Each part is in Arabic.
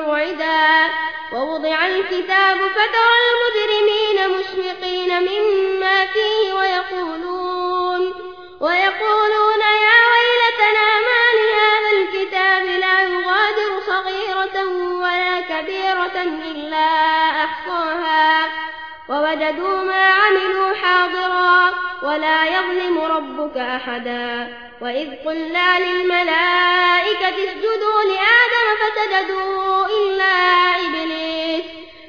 موعدا. ووضع الكتاب فترى المجرمين مشفقين مما فيه ويقولون ويقولون يا ويلتنا ما لهذا الكتاب لا يغادر صغيرة ولا كبيرة إلا أحصاها. ووجدوا ما عملوا حاضرا ولا يظلم ربك أحدا. وإذ قلنا للملائكة اسجدوا لآدم فسجدوا.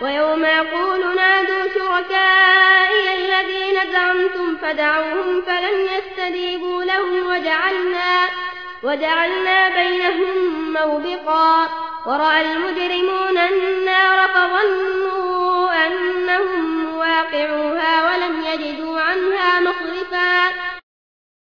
ويوم يقول نادوا شركائي الذين زعمتم فدعوهم فلم يستجيبوا لهم وجعلنا وجعلنا بينهم موبقا. ورأى المجرمون النار فظنوا